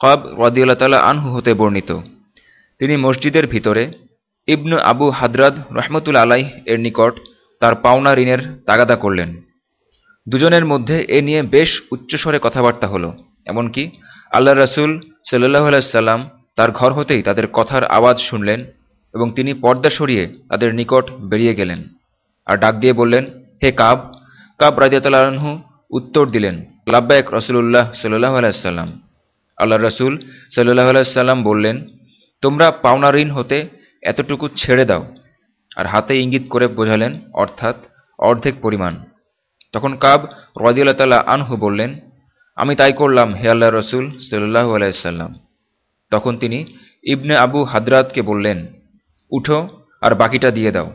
কব রদিউল্লা তালা আনহু হতে বর্ণিত। তিনি মসজিদের ভিতরে ইবনু আবু হাদরাদ রহমতুল আলাই এর নিকট তার পাওনা ঋণের তাগাদা করলেন। দুজনের মধ্যে এ নিয়ে বেশ উচ্চস্বরে কথাবার্তা হলো, এমনকি আল্লাহ রসুল সাল্লাহ আলাইসাল্লাম তার ঘর হতেই তাদের কথার আওয়াজ শুনলেন এবং তিনি পর্দা সরিয়ে তাদের নিকট বেরিয়ে গেলেন আর ডাক দিয়ে বললেন, হে কাব। কাব রাজিয়াতালাহু উত্তর দিলেন, লাব্বায়ক রসুল্লাহ সাল্লাহ আলাইসাল্লাম আল্লাহ রসুল সাল্লাহ আলাইসাল্লাম বললেন, তোমরা পাওনা ঋণ হতে এতটুকু ছেড়ে দাও। আর হাতে ইঙ্গিত করে বোঝালেন, অর্থাৎ অর্ধেক পরিমাণ। তখন কাব রদিউল্লাহ তাল্লাহ আনহু বললেন, আমি তাই করলাম, হে আল্লাহ রসুল সাল্লাহ আলাইসাল্লাম তখন তিনি ইবনে আবু হাদরাতকে বললেন, উঠো আর বাকিটা দিয়ে দাও।